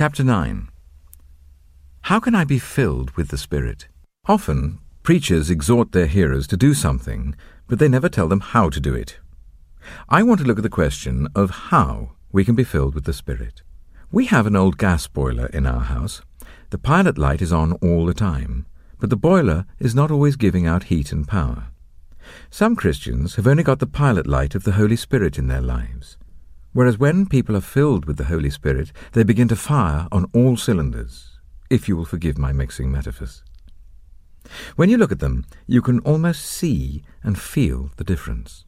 Chapter 9 How can I be filled with the Spirit? Often, preachers exhort their hearers to do something, but they never tell them how to do it. I want to look at the question of how we can be filled with the Spirit. We have an old gas boiler in our house. The pilot light is on all the time, but the boiler is not always giving out heat and power. Some Christians have only got the pilot light of the Holy Spirit in their lives, whereas when people are filled with the Holy Spirit, they begin to fire on all cylinders, if you will forgive my mixing metaphors. When you look at them, you can almost see and feel the difference.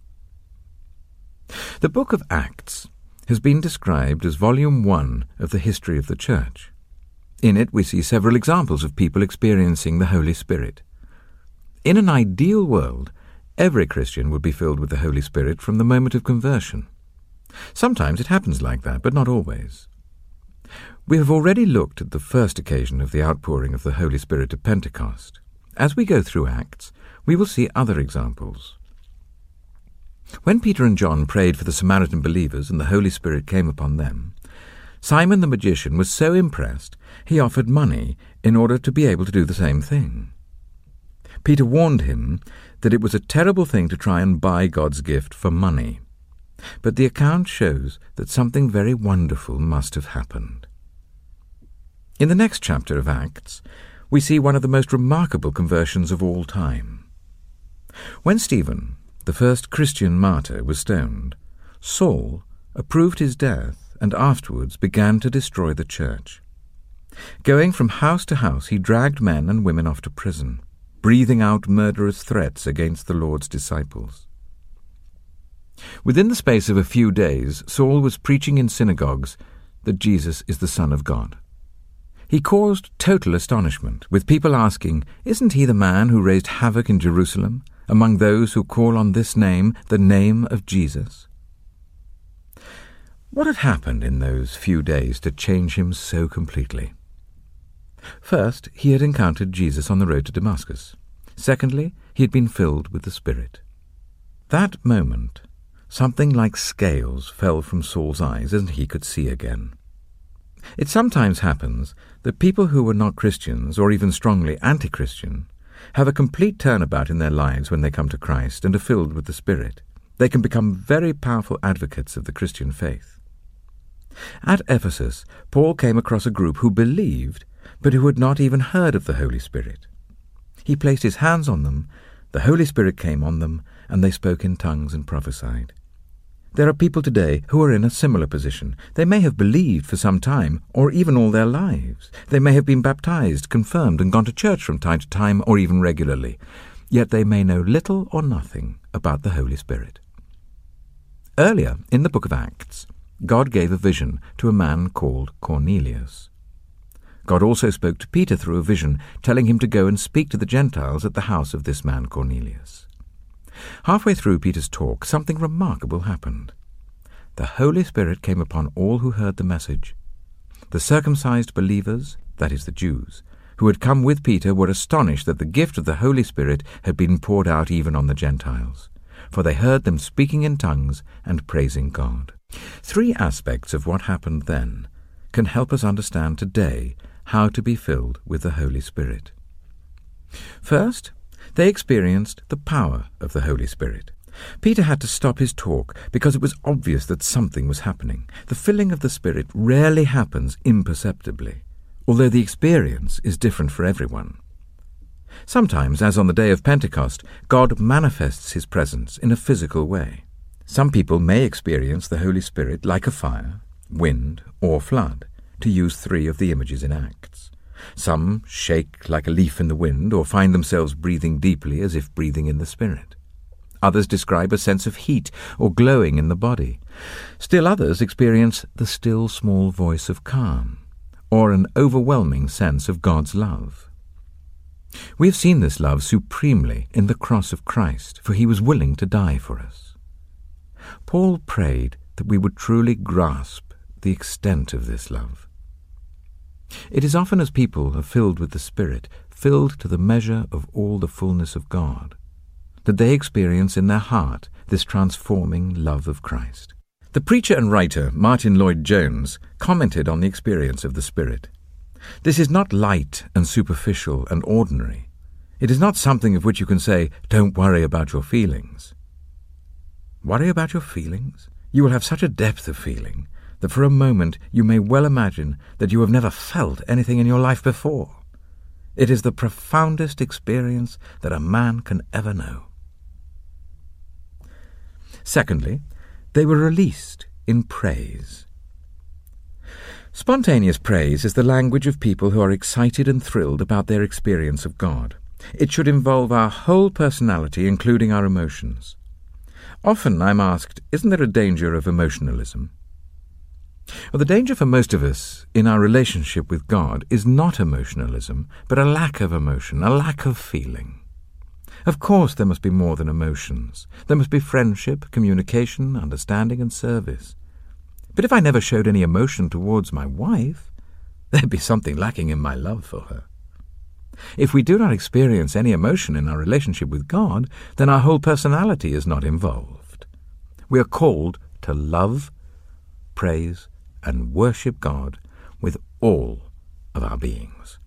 The book of Acts has been described as volume one of the history of the Church. In it, we see several examples of people experiencing the Holy Spirit. In an ideal world, every Christian would be filled with the Holy Spirit from the moment of conversion. Sometimes it happens like that, but not always. We have already looked at the first occasion of the outpouring of the Holy Spirit at Pentecost. As we go through Acts, we will see other examples. When Peter and John prayed for the Samaritan believers and the Holy Spirit came upon them, Simon the magician was so impressed he offered money in order to be able to do the same thing. Peter warned him that it was a terrible thing to try and buy God's gift for money. But the account shows that something very wonderful must have happened. In the next chapter of Acts, we see one of the most remarkable conversions of all time. When Stephen, the first Christian martyr, was stoned, Saul approved his death and afterwards began to destroy the church. Going from house to house, he dragged men and women off to prison, breathing out murderous threats against the Lord's disciples. Within the space of a few days, Saul was preaching in synagogues that Jesus is the Son of God. He caused total astonishment, with people asking, Isn't he the man who raised havoc in Jerusalem, among those who call on this name, the name of Jesus? What had happened in those few days to change him so completely? First, he had encountered Jesus on the road to Damascus. Secondly, he had been filled with the Spirit. That moment, something like scales fell from Saul's eyes and he could see again. It sometimes happens that people who were not Christians, or even strongly anti Christian, have a complete turnabout in their lives when they come to Christ and are filled with the Spirit. They can become very powerful advocates of the Christian faith. At Ephesus, Paul came across a group who believed but who had not even heard of the Holy Spirit. He placed his hands on them, the Holy Spirit came on them, and they spoke in tongues and prophesied. There are people today who are in a similar position. They may have believed for some time, or even all their lives. They may have been baptized, confirmed, and gone to church from time to time, or even regularly. Yet they may know little or nothing about the Holy Spirit. Earlier, in the book of Acts, God gave a vision to a man called Cornelius. God also spoke to Peter through a vision, telling him to go and speak to the Gentiles at the house of this man Cornelius. Halfway through Peter's talk, something remarkable happened. The Holy Spirit came upon all who heard the message. The circumcised believers, that is, the Jews, who had come with Peter were astonished that the gift of the Holy Spirit had been poured out even on the Gentiles, for they heard them speaking in tongues and praising God. Three aspects of what happened then can help us understand today how to be filled with the Holy Spirit. First, they experienced the power of the Holy Spirit. Peter had to stop his talk because it was obvious that something was happening. The filling of the Spirit rarely happens imperceptibly, although the experience is different for everyone. Sometimes, as on the day of Pentecost, God manifests his presence in a physical way. Some people may experience the Holy Spirit like a fire, wind, or flood to use three of the images in Acts. Some shake like a leaf in the wind or find themselves breathing deeply as if breathing in the Spirit. Others describe a sense of heat or glowing in the body. Still others experience the still small voice of calm or an overwhelming sense of God's love. We have seen this love supremely in the cross of Christ, for he was willing to die for us. Paul prayed that we would truly grasp the extent of this love. It is often as people are filled with the Spirit, filled to the measure of all the fullness of God, that they experience in their heart this transforming love of Christ. The preacher and writer Martyn Lloyd-Jones commented on the experience of the Spirit. This is not light and superficial and ordinary. It is not something of which you can say, don't worry about your feelings. Worry about your feelings? You will have such a depth of feeling that for a moment you may well imagine that you have never felt anything in your life before. It is the profoundest experience that a man can ever know. Secondly, they were released in praise. Spontaneous praise is the language of people who are excited and thrilled about their experience of God. It should involve our whole personality, including our emotions. Often I'm asked, isn't there a danger of emotionalism? Well, the danger for most of us in our relationship with God is not emotionalism, but a lack of emotion, a lack of feeling. Of course, there must be more than emotions. There must be friendship, communication, understanding, and service. But if I never showed any emotion towards my wife, there'd be something lacking in my love for her. If we do not experience any emotion in our relationship with God, then our whole personality is not involved. We are called to love, praise, and worship God with all of our beings.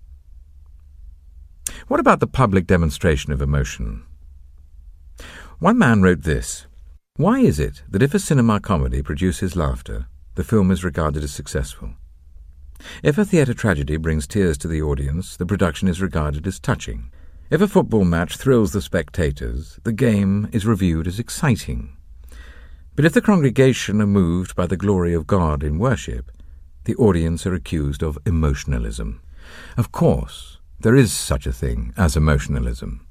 What about the public demonstration of emotion? One man wrote this Why is it that if a cinema comedy produces laughter, the film is regarded as successful? If a theatre tragedy brings tears to the audience, the production is regarded as touching. If a football match thrills the spectators, the game is reviewed as exciting. But if the congregation are moved by the glory of God in worship, the audience are accused of emotionalism. Of course, there is such a thing as emotionalism,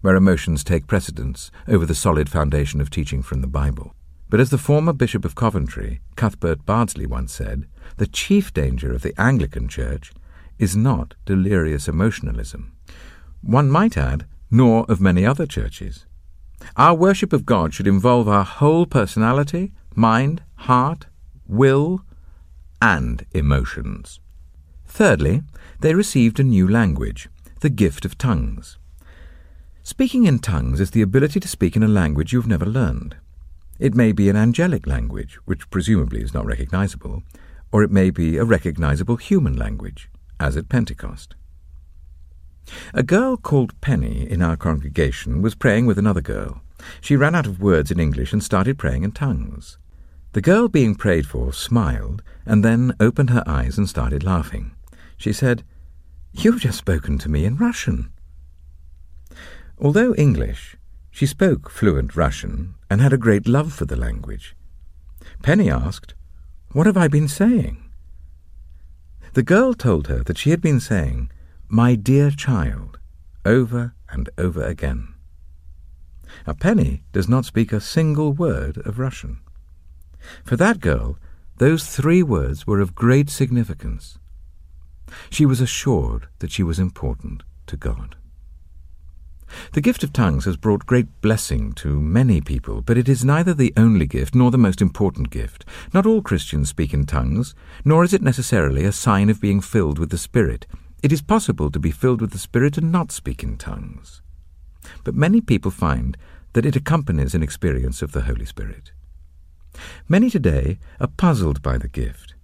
where emotions take precedence over the solid foundation of teaching from the Bible. But as the former Bishop of Coventry, Cuthbert Bardsley, once said, the chief danger of the Anglican Church is not delirious emotionalism. One might add, nor of many other churches. Our worship of God should involve our whole personality, mind, heart, will, and emotions. Thirdly, they received a new language, the gift of tongues. Speaking in tongues is the ability to speak in a language you have never learned. It may be an angelic language, which presumably is not recognizable, or it may be a recognizable human language, as at Pentecost. A girl called Penny in our congregation was praying with another girl. She ran out of words in English and started praying in tongues. The girl being prayed for smiled and then opened her eyes and started laughing. She said, You've just spoken to me in Russian. Although English, she spoke fluent Russian and had a great love for the language. Penny asked, What have I been saying? The girl told her that she had been saying, My dear child, over and over again. A Penny does not speak a single word of Russian. For that girl, those three words were of great significance. She was assured that she was important to God. The gift of tongues has brought great blessing to many people, but it is neither the only gift nor the most important gift. Not all Christians speak in tongues, nor is it necessarily a sign of being filled with the Spirit. It is possible to be filled with the Spirit and not speak in tongues. But many people find that it accompanies an experience of the Holy Spirit. Many today are puzzled by the gift.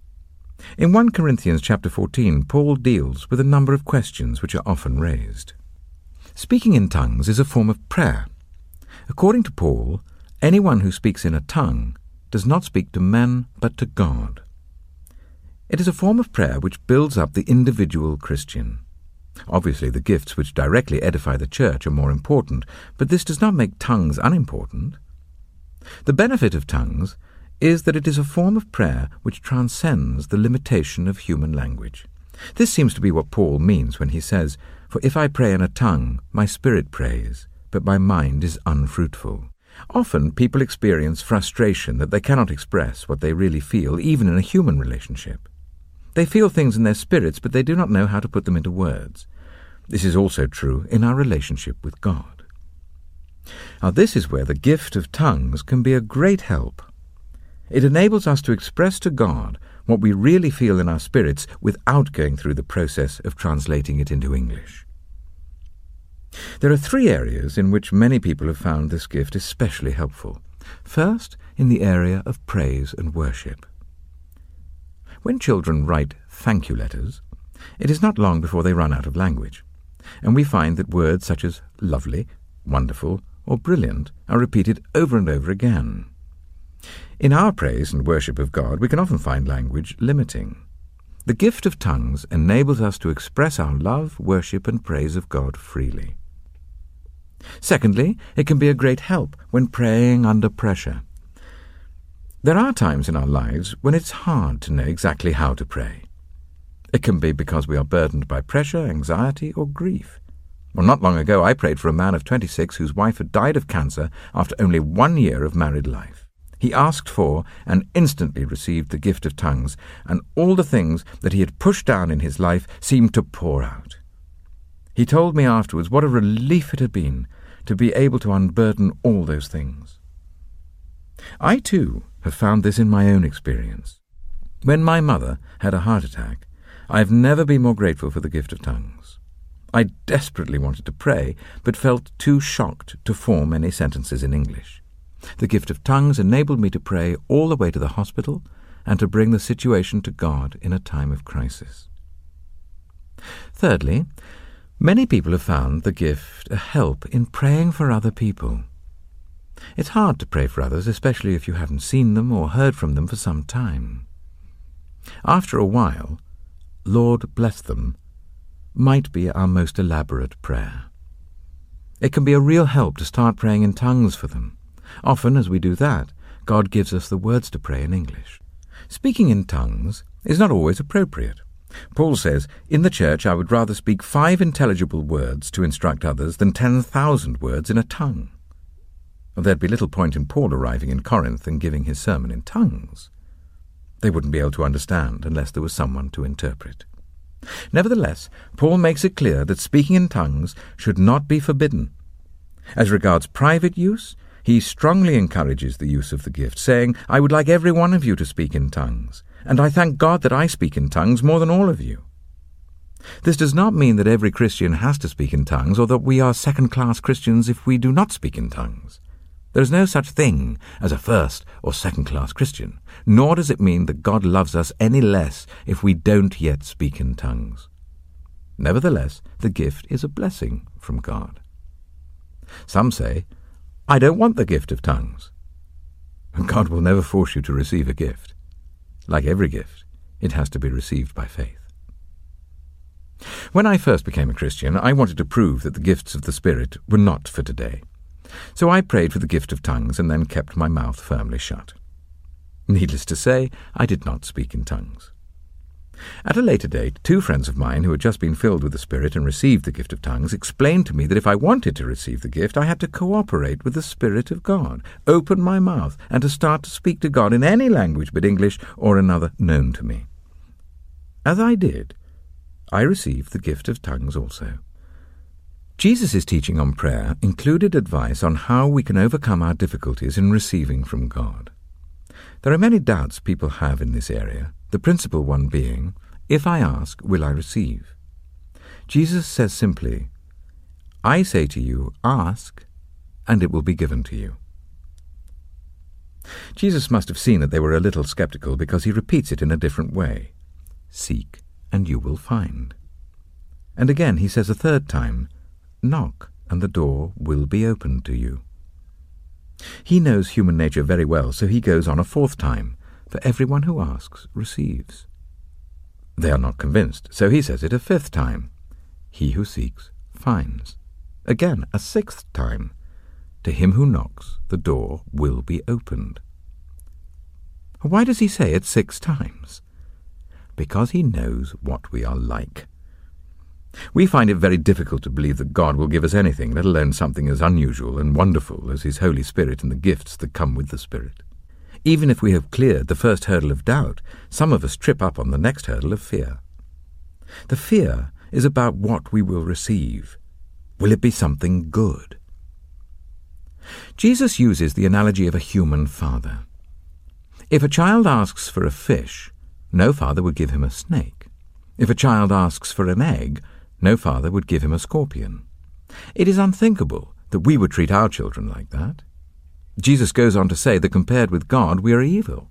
In 1 Corinthians chapter 14, Paul deals with a number of questions which are often raised. Speaking in tongues is a form of prayer. According to Paul, anyone who speaks in a tongue does not speak to men but to God. It is a form of prayer which builds up the individual Christian. Obviously, the gifts which directly edify the church are more important, but this does not make tongues unimportant. The benefit of tongues is that it is a form of prayer which transcends the limitation of human language. This seems to be what Paul means when he says, for if I pray in a tongue, my spirit prays, but my mind is unfruitful. Often people experience frustration that they cannot express what they really feel, even in a human relationship. They feel things in their spirits, but they do not know how to put them into words. This is also true in our relationship with God. Now, this is where the gift of tongues can be a great help. It enables us to express to God what we really feel in our spirits without going through the process of translating it into English. There are three areas in which many people have found this gift especially helpful. First, in the area of praise and worship. When children write thank you letters, it is not long before they run out of language, and we find that words such as lovely, wonderful, or brilliant are repeated over and over again. In our praise and worship of God, we can often find language limiting. The gift of tongues enables us to express our love, worship, and praise of God freely. Secondly, it can be a great help when praying under pressure. There are times in our lives when it's hard to know exactly how to pray. It can be because we are burdened by pressure, anxiety, or grief. Well, not long ago I prayed for a man of 26 whose wife had died of cancer after only one year of married life. He asked for and instantly received the gift of tongues, and all the things that he had pushed down in his life seemed to pour out. He told me afterwards what a relief it had been to be able to unburden all those things. I, too, have found this in my own experience. When my mother had a heart attack, I have never been more grateful for the gift of tongues. I desperately wanted to pray, but felt too shocked to form any sentences in English. The gift of tongues enabled me to pray all the way to the hospital and to bring the situation to God in a time of crisis. Thirdly, many people have found the gift a help in praying for other people. It's hard to pray for others, especially if you haven't seen them or heard from them for some time. After a while, Lord bless them, might be our most elaborate prayer. It can be a real help to start praying in tongues for them. Often, as we do that, God gives us the words to pray in English. Speaking in tongues is not always appropriate. Paul says, In the church I would rather speak five intelligible words to instruct others than ten thousand words in a tongue. There'd be little point in Paul arriving in Corinth and giving his sermon in tongues. They wouldn't be able to understand unless there was someone to interpret. Nevertheless, Paul makes it clear that speaking in tongues should not be forbidden. As regards private use, he strongly encourages the use of the gift, saying, I would like every one of you to speak in tongues, and I thank God that I speak in tongues more than all of you. This does not mean that every Christian has to speak in tongues, or that we are second class Christians if we do not speak in tongues. There is no such thing as a first or second class Christian, nor does it mean that God loves us any less if we don't yet speak in tongues. Nevertheless, the gift is a blessing from God. Some say, I don't want the gift of tongues. God will never force you to receive a gift. Like every gift, it has to be received by faith. When I first became a Christian, I wanted to prove that the gifts of the Spirit were not for today. So I prayed for the gift of tongues and then kept my mouth firmly shut. Needless to say, I did not speak in tongues. At a later date, two friends of mine who had just been filled with the Spirit and received the gift of tongues explained to me that if I wanted to receive the gift, I had to cooperate with the Spirit of God, open my mouth, and to start to speak to God in any language but English or another known to me. As I did, I received the gift of tongues also. Jesus' teaching on prayer included advice on how we can overcome our difficulties in receiving from God. There are many doubts people have in this area, the principal one being, If I ask, will I receive? Jesus says simply, I say to you, ask, and it will be given to you. Jesus must have seen that they were a little skeptical because he repeats it in a different way Seek, and you will find. And again he says a third time, Knock, and the door will be opened to you. He knows human nature very well, so he goes on a fourth time, for everyone who asks receives. They are not convinced, so he says it a fifth time. He who seeks finds. Again, a sixth time. To him who knocks, the door will be opened. Why does he say it six times? Because he knows what we are like. We find it very difficult to believe that God will give us anything, let alone something as unusual and wonderful as His Holy Spirit and the gifts that come with the Spirit. Even if we have cleared the first hurdle of doubt, some of us trip up on the next hurdle of fear. The fear is about what we will receive. Will it be something good? Jesus uses the analogy of a human father. If a child asks for a fish, no father would give him a snake. If a child asks for an egg, no father would give him a scorpion. It is unthinkable that we would treat our children like that. Jesus goes on to say that compared with God, we are evil.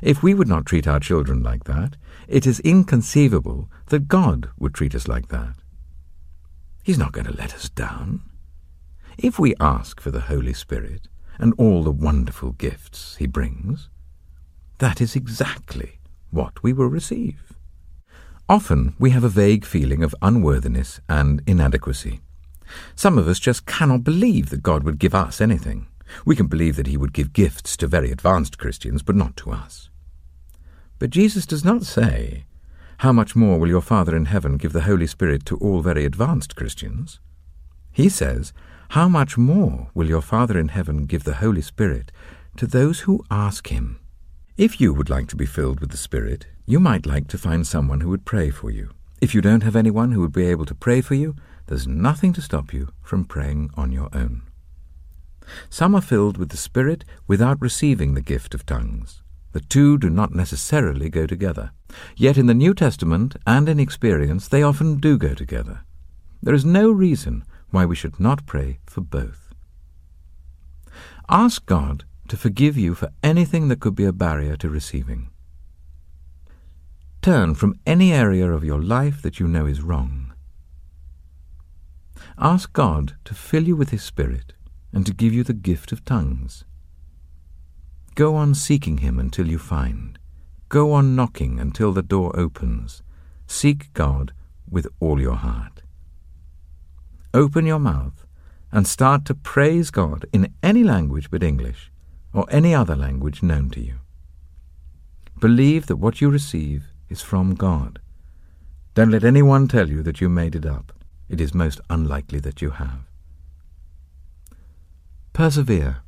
If we would not treat our children like that, it is inconceivable that God would treat us like that. He's not going to let us down. If we ask for the Holy Spirit and all the wonderful gifts He brings, that is exactly what we will receive. Often we have a vague feeling of unworthiness and inadequacy. Some of us just cannot believe that God would give us anything. We can believe that He would give gifts to very advanced Christians, but not to us. But Jesus does not say, How much more will your Father in heaven give the Holy Spirit to all very advanced Christians? He says, How much more will your Father in heaven give the Holy Spirit to those who ask Him? If you would like to be filled with the Spirit, you might like to find someone who would pray for you. If you don't have anyone who would be able to pray for you, there's nothing to stop you from praying on your own. Some are filled with the Spirit without receiving the gift of tongues. The two do not necessarily go together. Yet in the New Testament and in experience, they often do go together. There is no reason why we should not pray for both. Ask God to forgive you for anything that could be a barrier to receiving. Turn from any area of your life that you know is wrong. Ask God to fill you with His Spirit and to give you the gift of tongues. Go on seeking Him until you find. Go on knocking until the door opens. Seek God with all your heart. Open your mouth and start to praise God in any language but English or any other language known to you. Believe that what you receive is from God. Don't let anyone tell you that you made it up. It is most unlikely that you have. Persevere.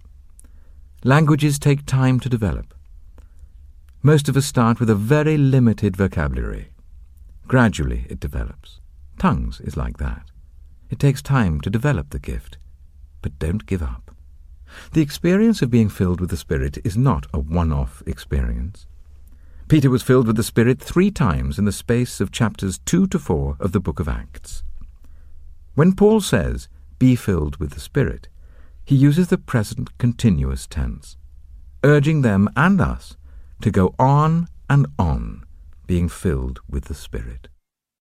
Languages take time to develop. Most of us start with a very limited vocabulary. Gradually it develops. Tongues is like that. It takes time to develop the gift. But don't give up. The experience of being filled with the Spirit is not a one off experience. Peter was filled with the Spirit three times in the space of chapters 2 to 4 of the book of Acts. When Paul says, be filled with the Spirit, he uses the present continuous tense, urging them and us to go on and on being filled with the Spirit.